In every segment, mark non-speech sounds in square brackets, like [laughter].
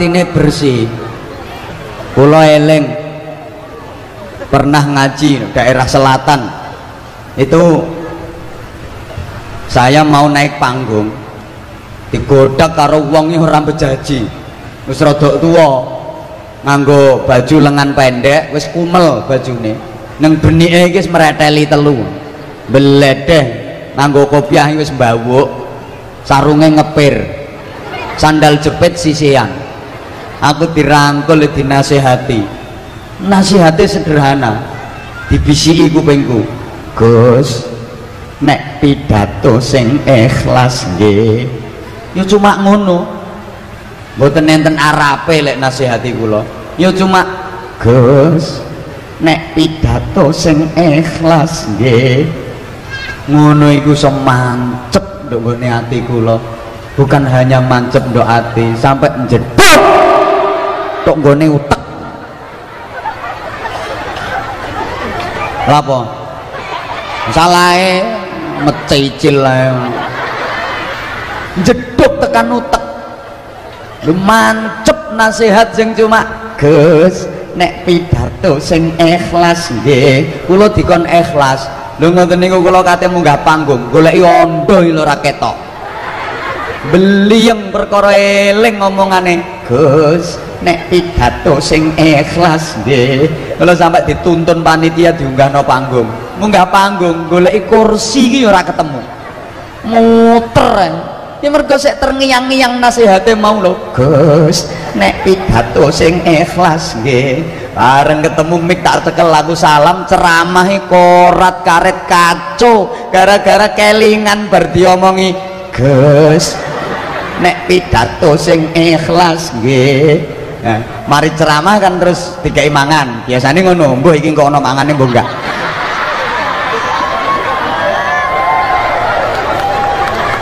ini bersih. Pulau eling. Pernah ngaji daerah selatan. Itu saya mau naik panggung. Digodak karo wong iki ora bejaji wis rada tuwa. Nganggo baju lengan pendek wis kumel bajune. Nang benike iki wis mreteli telu. Beledeh nganggo kopiah wis mbawuk. Sarunge ngepir. Sandal jepit sisian aku dirangkul dinasehati. Nasihati sederhana. Dibisiki kupingku. Gus nek pidato sing ikhlas nggih. Ya cuma ngono. Mboten enten arape lek nasihati kula. Ya cuma Gus nek pidato sing ikhlas nggih. Ngono iku semancep nduk nggone ati kula. Bukan hanya mancep nduk ati sampai jedok tok nggone utek. Lapo salahe mecicil ae. Jeduk tekan utek. Lu mancep nasihat sing cuma Gus nek pidato sing ikhlas nggih kula dikon ikhlas. Lho ngoten niku kula kate munggah panggung goleki ondo lho ora ketok. Beliem perkara eling ngomongane Gus nek pidato sing ikhlas nggih. Kalau sampai dituntun panitia diunggah no panggung. Munggah panggung goleki kursi iki ora ketemu. Muter ya mergo sik terngiang-ngiang nasihate mau lho. Gus nek pidato sing ikhlas nggih. Bareng ketemu mik tak cekel lagu salam ceramah korat karet kaco gara-gara kelingan bar diomongi Gus nek pidato sing ikhlas nggih. Nah, mari ceramah kan terus dikai mangan. Biasanya ngono mbuh iki kok ono mangane mbuh enggak?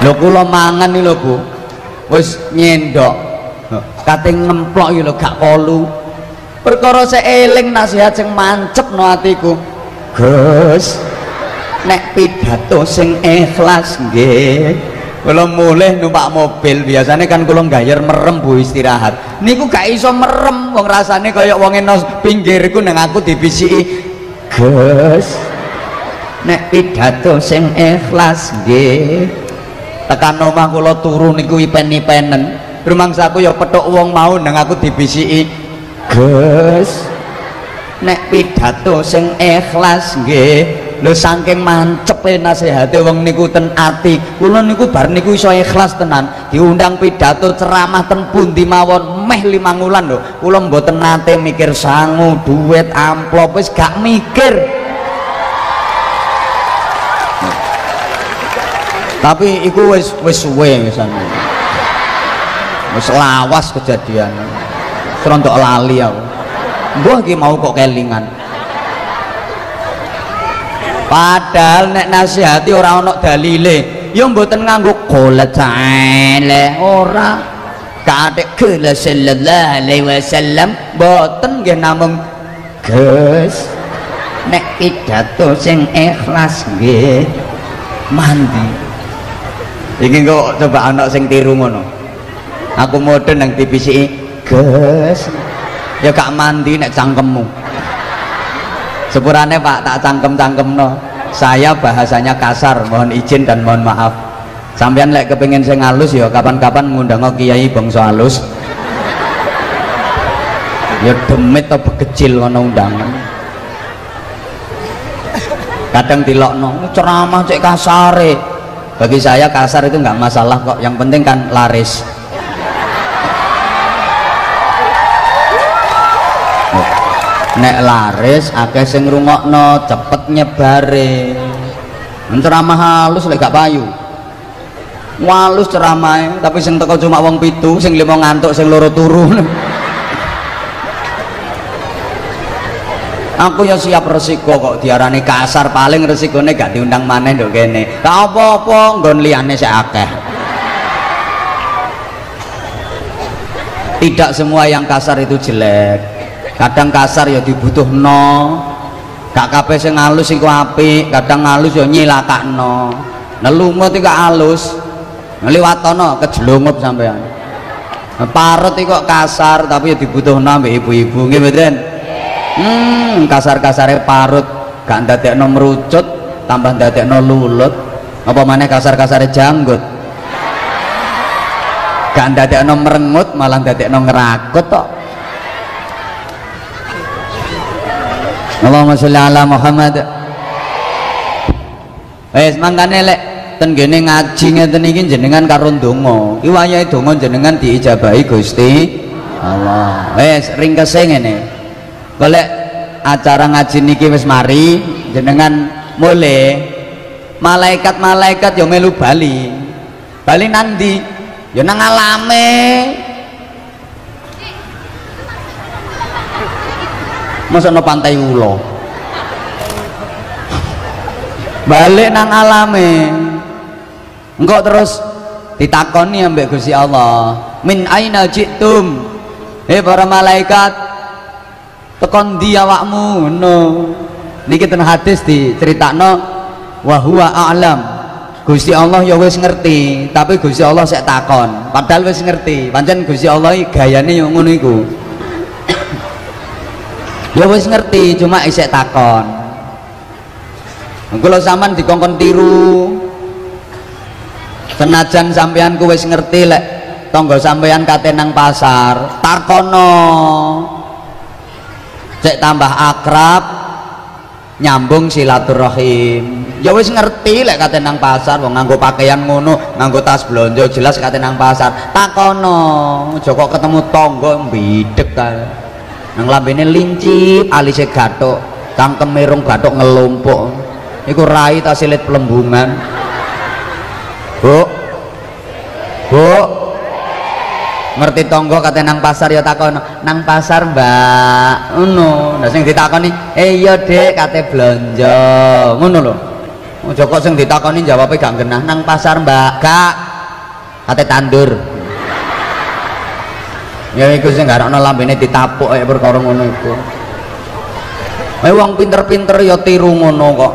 Lho kula mangan iki lho Bu. Wis nyendok. Kate ngemplok iki lho gak kolu. Perkara seeling nasihat sing mancep no atiku. Gus nek pidato sing ikhlas nggih kalau mulai numpak mobil. Biasanya kan kalau gayer merem bu istirahat. Niku gak iso merem wong rasanya kayak wong enos pinggirku nang aku dibisiki. Gus. Nek pidato sing ikhlas nggih. Tekan omah kula turu niku ipen-ipenen. Rumangsaku ya petuk wong mau nang aku dibisiki. Gus. Nek pidato sing ikhlas nggih lho saking mancepe nasihate wong niku ten ati. Kula niku bar niku iso ikhlas tenan. Diundang pidato ceramah ten pundi mawon? Meh limang wulan lho. Kula mboten nate mikir sangu duit amplop wis gak mikir. Tapi iku wis wis suwe wisan wis lawas kejadian. Serontok lali aku. Mbah iki mau kok kelingan padahal nek nasihati ora ana dalile. Ya mboten nganggo qala ta'ala ora. Katik kula sallallahu alaihi wasallam. Mboten nggih namung Gus nek pidato sing ikhlas nggih mandi. Iki kok coba anak sing tiru ngono. Aku mode nang divisi Gus ya gak mandi nek cangkemmu sepurane pak tak cangkem-cangkem no saya bahasanya kasar mohon izin dan mohon maaf. Sampean lek kepingin saya halus ya kapan-kapan ngundang kiai bangsa halus ya demit atau bekecil ngono undangan kadang tilokno ceramah cek kasare. Bagi saya kasar itu nggak masalah kok. Yang penting kan laris nek laris akeh sing ngrungokno cepet nyebare. Ceramah halus lek gak payu. Walus ceramah tapi sing teko cuma wong pitu sing lima ngantuk sing loro turu. [laughs] Aku ya siap resiko kok diarani kasar paling resikone gak diundang maneh nduk kene. Gak apa-apa nggon liyane sik akeh. Tidak semua yang kasar itu jelek kadang kasar ya dibutuhno gak kabeh sing halus iku apik kadang halus ya nyilakakno. Nelumut iki halus ngliwatono kejelungup sampean parut kok kasar tapi ya dibutuhno ambek ibu-ibu. Nggih mboten hmm kasar-kasare parut. Gak ndadekno merucut tambah ndadekno lulut. Apa maneh kasar-kasare janggut? Gak ndadekno merengut malah ndadekno ngerakut tok Allahumma sholli ala Muhammad Wes mangkane lek ten gene ngaji ngeten iki jenengan karo ndonga. Iki wayahe donga jenengan diijabahi Gusti Allah. Wes ringkese ngene. Golek acara ngaji niki wis mari jenengan mulai malaikat-malaikat yo melu bali. Bali nanti yo nang. Masa no pantai ulo. Balik nang alame. Engkau terus ditakoni ambek Gusti Allah. Min aina jitum? Eh para malaikat tekon di awakmu. No. Niki ten hadis diceritakno wa huwa a'lam. Gusti Allah ya wis ngerti tapi Gusti Allah sik takon. Padahal wis ngerti. Pancen Gusti Allah gayane yo ngono iku ya wis ngerti cuma isek takon. Kalau zaman dikongkon tiru. Senajan sampean ku wis ngerti lek tonggo sampean kate nang pasar takono. Cek tambah akrab nyambung silaturahim. Ya wis ngerti lek kate nang pasar wong nganggo pakaian ngono nganggo tas blonjo jelas kate nang pasar takono. Joko ketemu tonggo mbidek ta nang lambene lincip alise gathuk cangkem merung gathuk ngelumpuk iku rai ta silit pelembungan. Bu. Bu. Ngerti tonggo kata nang pasar ya takon nang pasar mbak. Ngono. Nah sing ditakoni eh iya dek kata belanja ngono lho. Ojo sing ditakoni jawabnya gak genah. Nang pasar mbak. Kak kata tandur ya iku sing ana lambene ditapuk kaya perkara ngono iku. Eh wong pinter-pinter ya tiru ngono kok.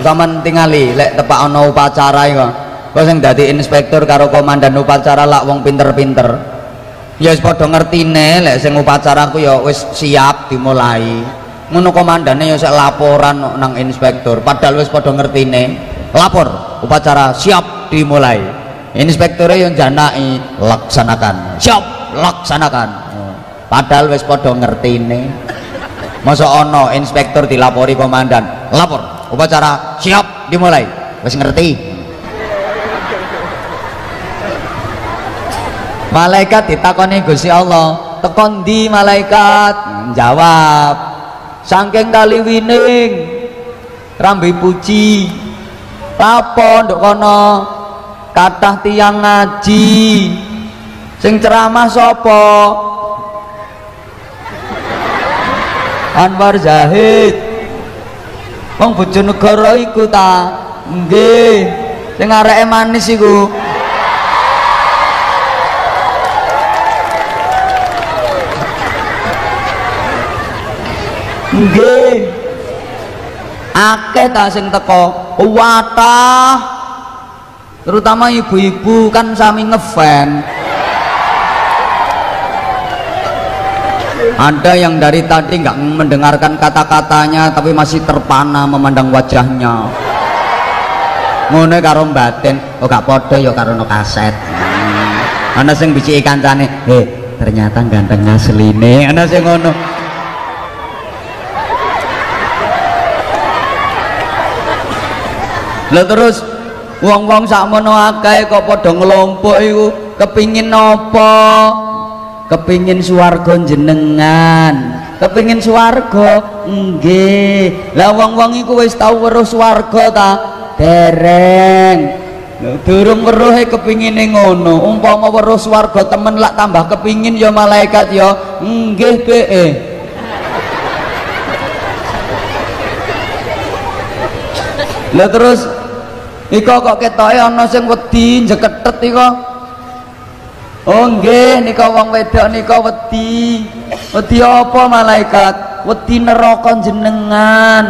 Zaman tingali lek tepak ana upacara iku. Kok sing dadi inspektur karo komandan upacara lak wong pinter-pinter. Ya wis padha ngertine lek sing upacara ku ya wis siap dimulai. Ngono komandane ya sik laporan nang inspektur. Padahal wis padha ngertine lapor upacara siap dimulai. Inspekturnya yang janai laksanakan. Siap laksanakan. Padahal wis padha ngertine. Masa ono inspektur dilapori komandan. Lapor upacara siap dimulai. Wis ngerti? Malaikat ditakoni Gusti Allah tekon di malaikat? Jawab saking kali wining rambi puji. Lapo nduk kono? Kathah tiang ngaji sing ceramah sapa? Anwar Zahid. Wong Bojonegoro iku ta? Nggih. Sing areke manis iku. Nggih. Akeh ta sing teko? Watah terutama ibu-ibu kan sami ngefan ada yang dari tadi nggak mendengarkan kata-katanya tapi masih terpana memandang wajahnya. Ngono karo batin oh gak podo ya karo no kaset. Hmm. ana sing biji kancane eh ternyata ganteng asline. Ana sing ngono. Lah terus wong-wong sakmono akeh kok padha ngelompok iku kepingin nopo kepingin suwargo jenengan kepingin suwargo nggih. Lah wong-wong iku wis tau weruh swarga ta? Dereng. Durung weruhe kepingine ngono. Umpama weruh swarga temen lak tambah kepingin ya malaikat ya. Nggih be lah terus iko kok ketoke ana sing wedi jeketet iko Oh nggih nika wong wedok nika wedi. Wedi apa malaikat? Wedi neraka jenengan.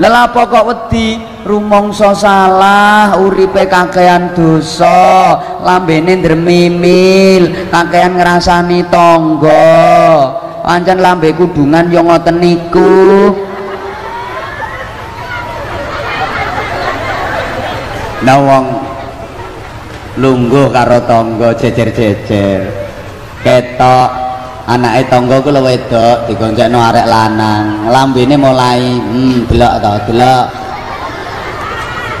Lah apa kok wedi? rumangsa salah uripe kakean dosa lambene ndremimil kakean ngrasani tangga pancen lambe kudungan yo ngoten niku Nah wong lungguh karo tangga jejer-jejer. Ketok. Anake tangga ku lho wedok digoncengno arek lanang. Lambene mulai hmm delok to delok.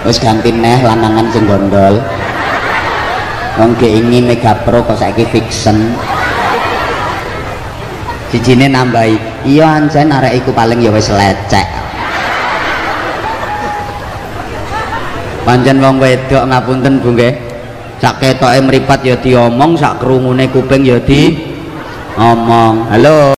Wis ganti neh lanangan sing gondol. Wong ingin mega pro kok saiki fiction jijine nambahi iya anjen arek iku paling ya wis lecek. Pancen wong wedok ngapunten Bu sak ketoke mripat ya diomong sak krungune kuping ya di ngomong halo